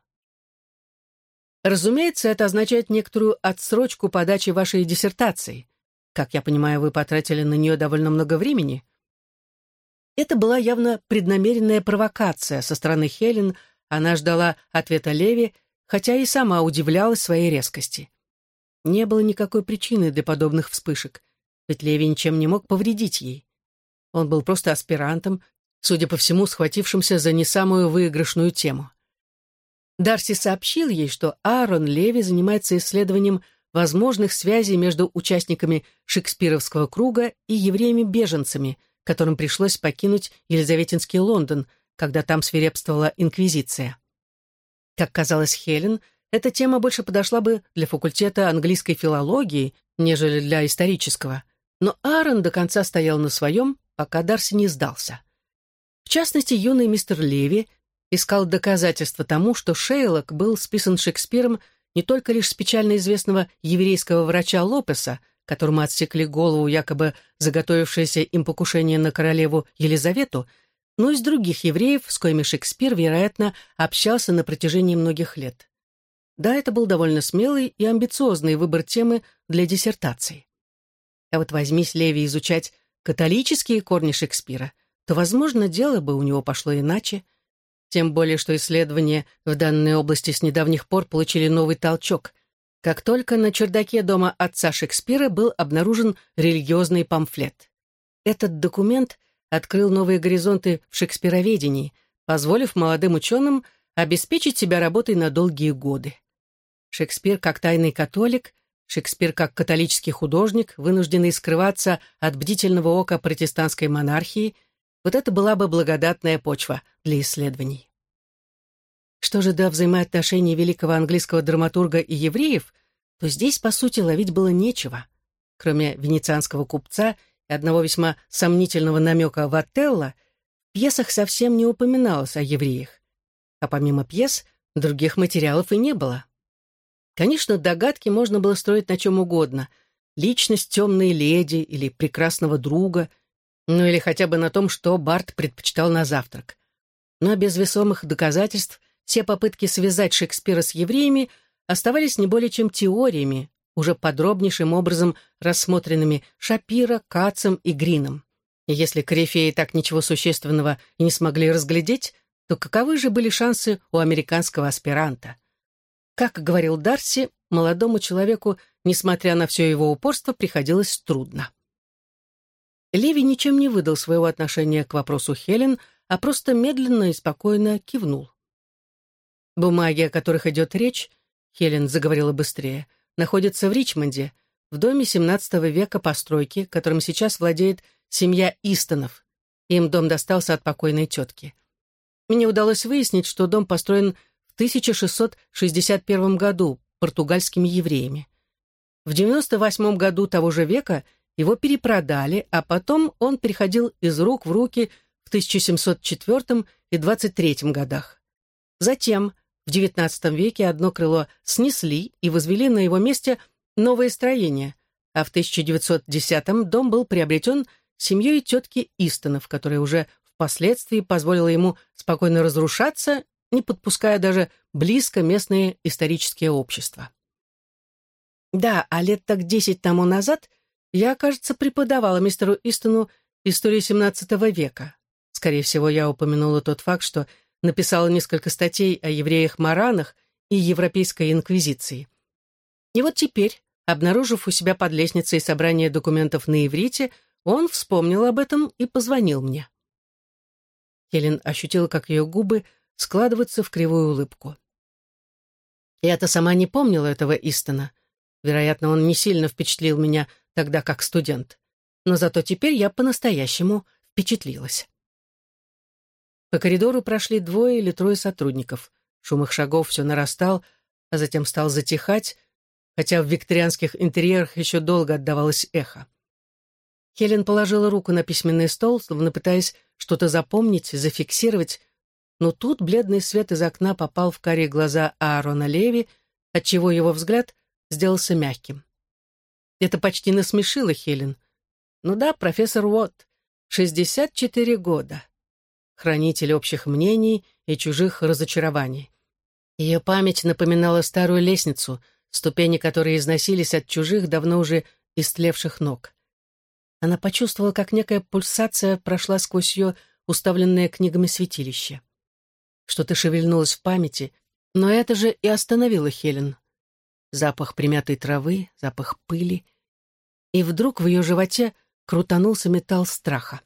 Разумеется, это означает некоторую отсрочку подачи вашей диссертации. Как я понимаю, вы потратили на нее довольно много времени. Это была явно преднамеренная провокация со стороны Хелен. Она ждала ответа Леви, хотя и сама удивлялась своей резкости. Не было никакой причины для подобных вспышек, ведь Леви ничем не мог повредить ей. Он был просто аспирантом, судя по всему, схватившимся за не самую выигрышную тему. Дарси сообщил ей, что Аарон Леви занимается исследованием возможных связей между участниками Шекспировского круга и евреями-беженцами, которым пришлось покинуть Елизаветинский Лондон, когда там свирепствовала инквизиция. Как казалось Хелен, эта тема больше подошла бы для факультета английской филологии, нежели для исторического. Но Аарон до конца стоял на своем, пока Дарси не сдался. В частности, юный мистер Леви искал доказательства тому, что Шейлок был списан Шекспиром не только лишь с печально известного еврейского врача Лопеса, которому отсекли голову якобы заготовившееся им покушение на королеву Елизавету, но из других евреев, с коими Шекспир, вероятно, общался на протяжении многих лет. Да, это был довольно смелый и амбициозный выбор темы для диссертации. А вот возьмись Леви изучать католические корни Шекспира, то, возможно, дело бы у него пошло иначе, тем более что исследования в данной области с недавних пор получили новый толчок, как только на чердаке дома отца Шекспира был обнаружен религиозный памфлет. Этот документ открыл новые горизонты в шекспироведении, позволив молодым ученым обеспечить себя работой на долгие годы. Шекспир как тайный католик, Шекспир как католический художник, вынужденный скрываться от бдительного ока протестантской монархии, вот это была бы благодатная почва для исследований. Что же до взаимоотношений великого английского драматурга и евреев, то здесь, по сути, ловить было нечего. Кроме венецианского купца и одного весьма сомнительного намека в Отелло, в пьесах совсем не упоминалось о евреях. А помимо пьес, других материалов и не было. Конечно, догадки можно было строить на чем угодно. Личность темной леди или прекрасного друга, ну или хотя бы на том, что Барт предпочитал на завтрак. Но без весомых доказательств все попытки связать Шекспира с евреями оставались не более чем теориями, уже подробнейшим образом рассмотренными Шапира, Кацем и Грином. И если корифеи так ничего существенного и не смогли разглядеть, то каковы же были шансы у американского аспиранта? Как говорил Дарси, молодому человеку, несмотря на все его упорство, приходилось трудно. Леви ничем не выдал своего отношения к вопросу Хелен, а просто медленно и спокойно кивнул. Бумаги, о которых идет речь, Хелен заговорила быстрее, находятся в Ричмонде, в доме XVII века постройки, которым сейчас владеет семья Истонов. Им дом достался от покойной тетки. Мне удалось выяснить, что дом построен 1661 году португальскими евреями. В 98 году того же века его перепродали, а потом он переходил из рук в руки в 1704 и 23 годах. Затем, в XIX веке, одно крыло снесли и возвели на его месте новое строение, а в 1910 дом был приобретен семьей тетки Истонов, которая уже впоследствии позволила ему спокойно разрушаться не подпуская даже близко местные исторические общества. Да, а лет так десять тому назад я, кажется, преподавала мистеру Истону историю XVII века. Скорее всего, я упомянула тот факт, что написала несколько статей о евреях-маранах и Европейской инквизиции. И вот теперь, обнаружив у себя под лестницей собрание документов на иврите, он вспомнил об этом и позвонил мне. Хелен ощутила, как ее губы складываться в кривую улыбку. Я-то сама не помнила этого Истона. Вероятно, он не сильно впечатлил меня тогда как студент. Но зато теперь я по-настоящему впечатлилась. По коридору прошли двое или трое сотрудников. Шум их шагов все нарастал, а затем стал затихать, хотя в викторианских интерьерах еще долго отдавалось эхо. Хелен положила руку на письменный стол, словно пытаясь что-то запомнить, зафиксировать, но тут бледный свет из окна попал в карие глаза Аарона Леви, отчего его взгляд сделался мягким. Это почти насмешило Хелен. Ну да, профессор Уотт, 64 года. Хранитель общих мнений и чужих разочарований. Ее память напоминала старую лестницу, ступени которой износились от чужих, давно уже истлевших ног. Она почувствовала, как некая пульсация прошла сквозь ее уставленное книгами святилище. Что-то шевельнулось в памяти, но это же и остановило Хелен. Запах примятой травы, запах пыли. И вдруг в ее животе крутанулся металл страха.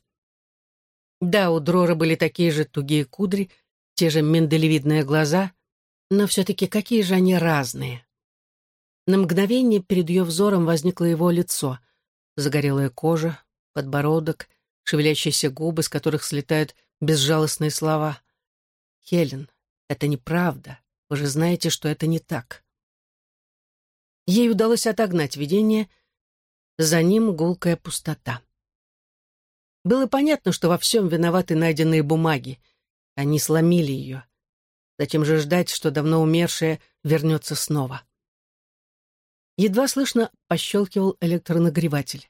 Да, у Дрора были такие же тугие кудри, те же миндалевидные глаза, но все-таки какие же они разные. На мгновение перед ее взором возникло его лицо. Загорелая кожа, подбородок, шевелящиеся губы, с которых слетают безжалостные слова. «Хелен, это неправда. Вы же знаете, что это не так». Ей удалось отогнать видение, за ним гулкая пустота. Было понятно, что во всем виноваты найденные бумаги. Они сломили ее. Затем же ждать, что давно умершая вернется снова. Едва слышно пощелкивал электронагреватель.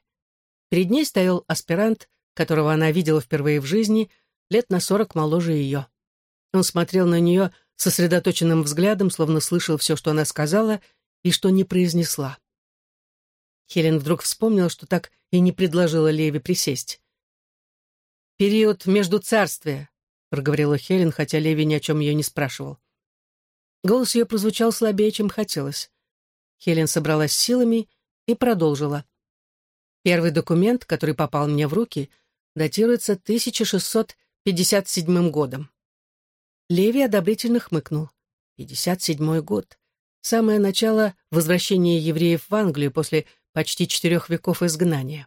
Перед ней стоял аспирант, которого она видела впервые в жизни, лет на сорок моложе ее. Он смотрел на нее сосредоточенным взглядом, словно слышал все, что она сказала и что не произнесла. Хелен вдруг вспомнила, что так и не предложила Леви присесть. «Период между царствия», — проговорила Хелен, хотя Леви ни о чем ее не спрашивал. Голос ее прозвучал слабее, чем хотелось. Хелен собралась силами и продолжила. Первый документ, который попал мне в руки, датируется 1657 годом. Леви одобрительно хмыкнул. 57 год. Самое начало возвращения евреев в Англию после почти четырех веков изгнания.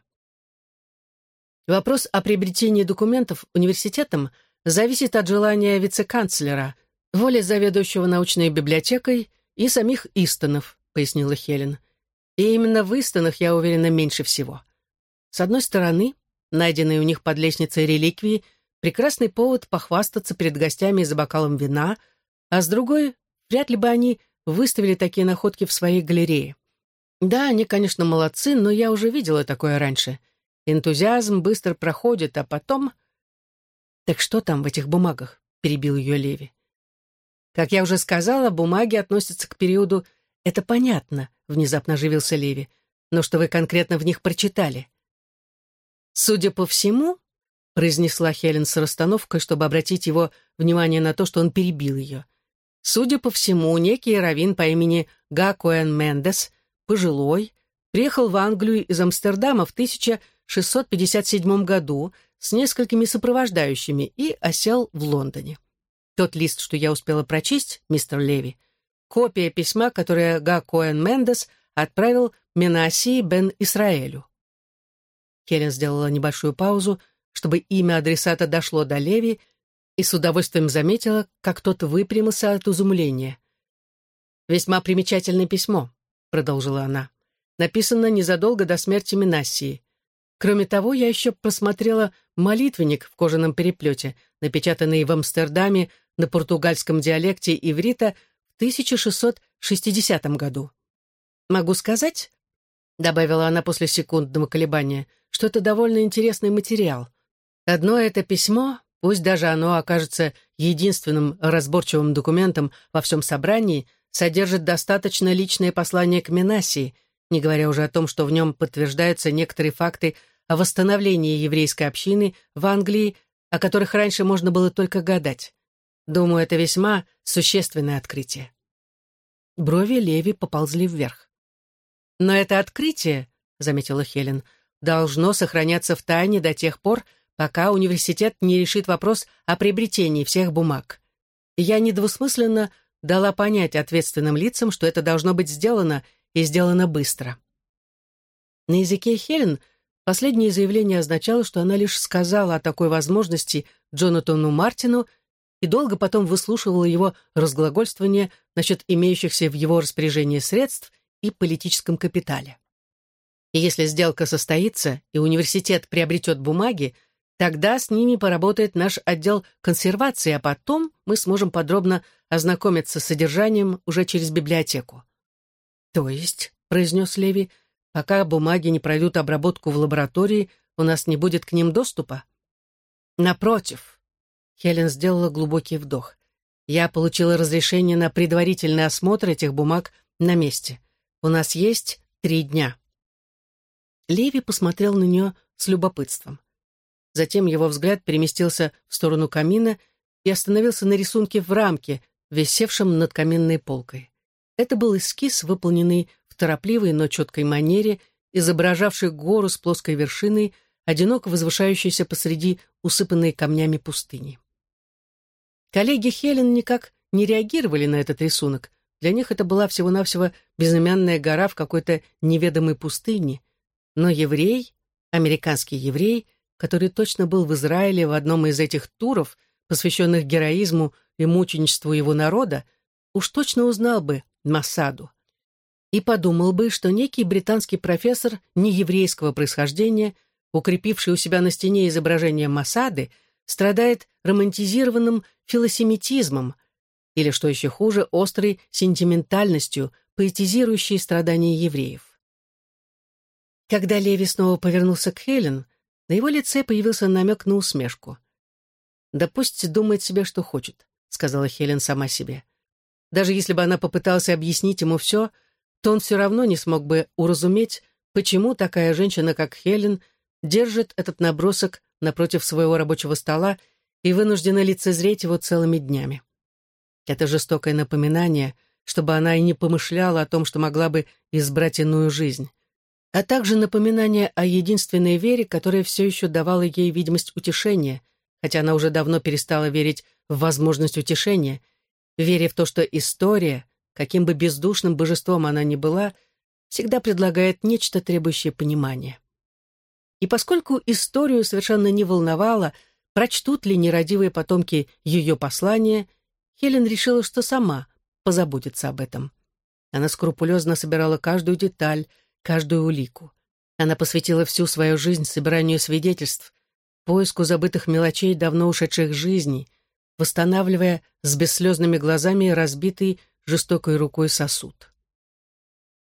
Вопрос о приобретении документов университетом зависит от желания вице-канцлера, воли заведующего научной библиотекой и самих Истонов, пояснила Хелен. И именно в Истонах, я уверена, меньше всего. С одной стороны, найденные у них под лестницей реликвии — прекрасный повод похвастаться перед гостями за бокалом вина, а с другой, вряд ли бы они выставили такие находки в своей галерее. Да, они, конечно, молодцы, но я уже видела такое раньше. Энтузиазм быстро проходит, а потом... «Так что там в этих бумагах?» — перебил ее Леви. «Как я уже сказала, бумаги относятся к периоду «Это понятно», — внезапно оживился Леви. «Но что вы конкретно в них прочитали?» «Судя по всему», — произнесла Хелен с расстановкой, чтобы обратить его внимание на то, что он перебил ее. «Судя по всему, некий раввин по имени Гакуэн Мендес, пожилой, приехал в Англию из Амстердама в 1657 году с несколькими сопровождающими и осел в Лондоне. Тот лист, что я успела прочесть, мистер Леви, копия письма, которое Га Коэн Мендес отправил Менасии бен Исраэлю. Хелен сделала небольшую паузу, чтобы имя адресата дошло до Леви, и с удовольствием заметила, как тот выпрямился от изумления. «Весьма примечательное письмо», — продолжила она. «Написано незадолго до смерти Менассии. Кроме того, я еще просмотрела молитвенник в кожаном переплете, напечатанный в Амстердаме на португальском диалекте иврита 1660 году. «Могу сказать», — добавила она после секундного колебания, «что это довольно интересный материал. Одно это письмо, пусть даже оно окажется единственным разборчивым документом во всем собрании, содержит достаточно личное послание к Менасии, не говоря уже о том, что в нем подтверждаются некоторые факты о восстановлении еврейской общины в Англии, о которых раньше можно было только гадать. Думаю, это весьма существенное открытие. Брови Леви поползли вверх. «Но это открытие», — заметила Хелен, «должно сохраняться в тайне до тех пор, пока университет не решит вопрос о приобретении всех бумаг. Я недвусмысленно дала понять ответственным лицам, что это должно быть сделано и сделано быстро». На языке Хелен последнее заявление означало, что она лишь сказала о такой возможности Джонатану Мартину — и долго потом выслушивала его разглагольствование насчет имеющихся в его распоряжении средств и политическом капитале. И если сделка состоится, и университет приобретет бумаги, тогда с ними поработает наш отдел консервации, а потом мы сможем подробно ознакомиться с содержанием уже через библиотеку. «То есть», — произнес Леви, Пока бумаги не пройдут обработку в лаборатории, у нас не будет к ним доступа. Напротив, Хелен сделала глубокий вдох. Я получила разрешение на предварительный осмотр этих бумаг на месте. У нас есть три дня. Леви посмотрел на нее с любопытством. Затем его взгляд переместился в сторону камина и остановился на рисунке в рамке, висевшем над каминной полкой. Это был эскиз, выполненный в торопливой, но четкой манере, изображавший гору с плоской вершиной, одиноко возвышающуюся посреди усыпанной камнями пустыни. Коллеги Хелен никак не реагировали на этот рисунок. Для них это была всего-навсего безымянная гора в какой-то неведомой пустыне. Но еврей, американский еврей, который точно был в Израиле в одном из этих туров, посвященных героизму и мученичеству его народа, уж точно узнал бы Масаду и подумал бы, что некий британский профессор нееврейского происхождения, укрепивший у себя на стене изображение Масады, страдает романтизированным филосемитизмом или, что еще хуже, острой сентиментальностью, поэтизирующей страдания евреев. Когда Леви снова повернулся к Хелен, на его лице появился намек на усмешку. «Да пусть думает себе, что хочет», — сказала Хелен сама себе. Даже если бы она попыталась объяснить ему все, то он все равно не смог бы уразуметь, почему такая женщина, как Хелен, держит этот набросок напротив своего рабочего стола и вынуждена лицезреть его целыми днями. Это жестокое напоминание, чтобы она и не помышляла о том, что могла бы избрать иную жизнь, а также напоминание о единственной вере, которая все еще давала ей видимость утешения, хотя она уже давно перестала верить в возможность утешения — веря в то, что история, каким бы бездушным божеством она ни была, всегда предлагает нечто, требующее понимания. И поскольку историю совершенно не волновало, прочтут ли нерадивые потомки ее послания, Хелен решила, что сама позаботится об этом. Она скрупулезно собирала каждую деталь, каждую улику. Она посвятила всю свою жизнь собиранию свидетельств, поиску забытых мелочей давно ушедших жизней, восстанавливая с бесслезными глазами разбитый жестокой рукой сосуд.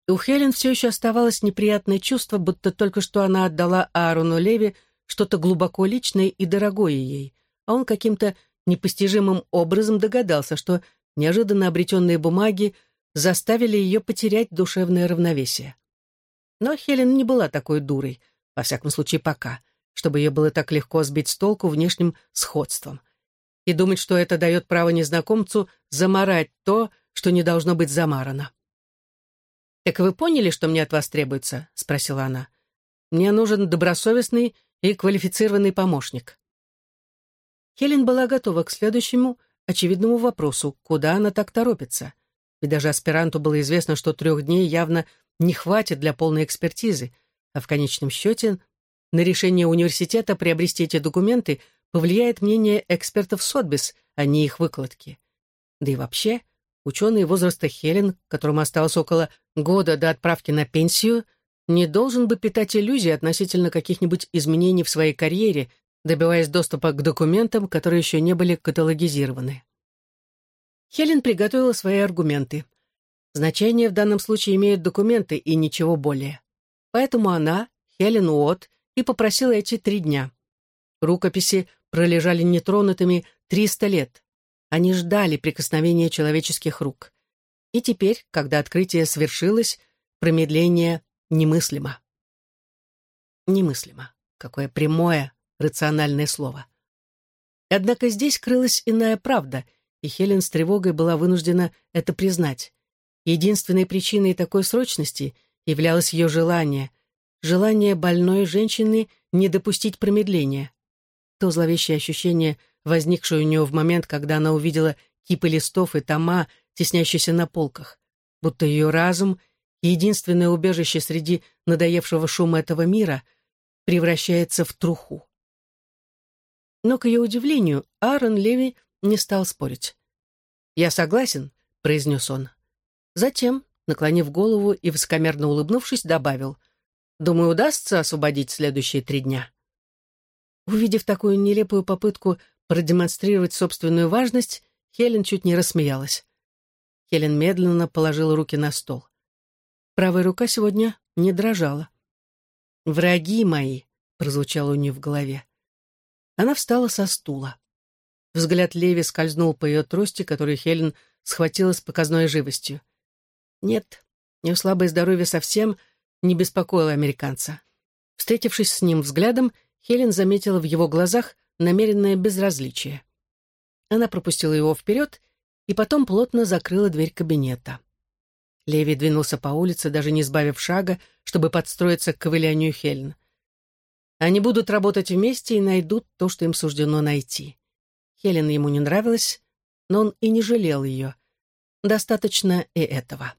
у Хелен все еще оставалось неприятное чувство, будто только что она отдала Аарону Леви что-то глубоко личное и дорогое ей, а он каким-то непостижимым образом догадался, что неожиданно обретенные бумаги заставили ее потерять душевное равновесие. Но Хелен не была такой дурой, во всяком случае пока, чтобы ее было так легко сбить с толку внешним сходством — и думать, что это дает право незнакомцу замарать то, что не должно быть замарано. «Так вы поняли, что мне от вас требуется?» — спросила она. «Мне нужен добросовестный и квалифицированный помощник». Хелен была готова к следующему, очевидному вопросу, куда она так торопится. Ведь даже аспиранту было известно, что трех дней явно не хватит для полной экспертизы, а в конечном счете на решение университета приобрести эти документы повлияет мнение экспертов Сотбис, а не их выкладки. Да и вообще, ученый возраста Хелен, которому осталось около года до отправки на пенсию, не должен бы питать иллюзии относительно каких-нибудь изменений в своей карьере, добиваясь доступа к документам, которые еще не были каталогизированы. Хелен приготовила свои аргументы. Значение в данном случае имеют документы и ничего более. Поэтому она, Хелен Уотт, и попросила эти три дня. Рукописи пролежали нетронутыми 300 лет. Они ждали прикосновения человеческих рук. И теперь, когда открытие свершилось, промедление немыслимо. Немыслимо. Какое прямое, рациональное слово. Однако здесь крылась иная правда, и Хелен с тревогой была вынуждена это признать. Единственной причиной такой срочности являлось ее желание, желание больной женщины не допустить промедления то зловещее ощущение, возникшее у нее в момент, когда она увидела кипы листов и тома, теснящиеся на полках, будто ее разум, единственное убежище среди надоевшего шума этого мира, превращается в труху. Но, к ее удивлению, Аарон Леви не стал спорить. «Я согласен», — произнес он. Затем, наклонив голову и высокомерно улыбнувшись, добавил, «Думаю, удастся освободить следующие три дня». Увидев такую нелепую попытку продемонстрировать собственную важность, Хелен чуть не рассмеялась. Хелен медленно положила руки на стол. Правая рука сегодня не дрожала. «Враги мои», — прозвучало у нее в голове. Она встала со стула. Взгляд Леви скользнул по ее трости, которую Хелен схватила с показной живостью. Нет, ее слабое здоровье совсем не беспокоило американца. Встретившись с ним взглядом, Хелен заметила в его глазах намеренное безразличие. Она пропустила его вперед и потом плотно закрыла дверь кабинета. Леви двинулся по улице, даже не сбавив шага, чтобы подстроиться к ковылянию Хелен. Они будут работать вместе и найдут то, что им суждено найти. Хелен ему не нравилась, но он и не жалел ее. Достаточно и этого.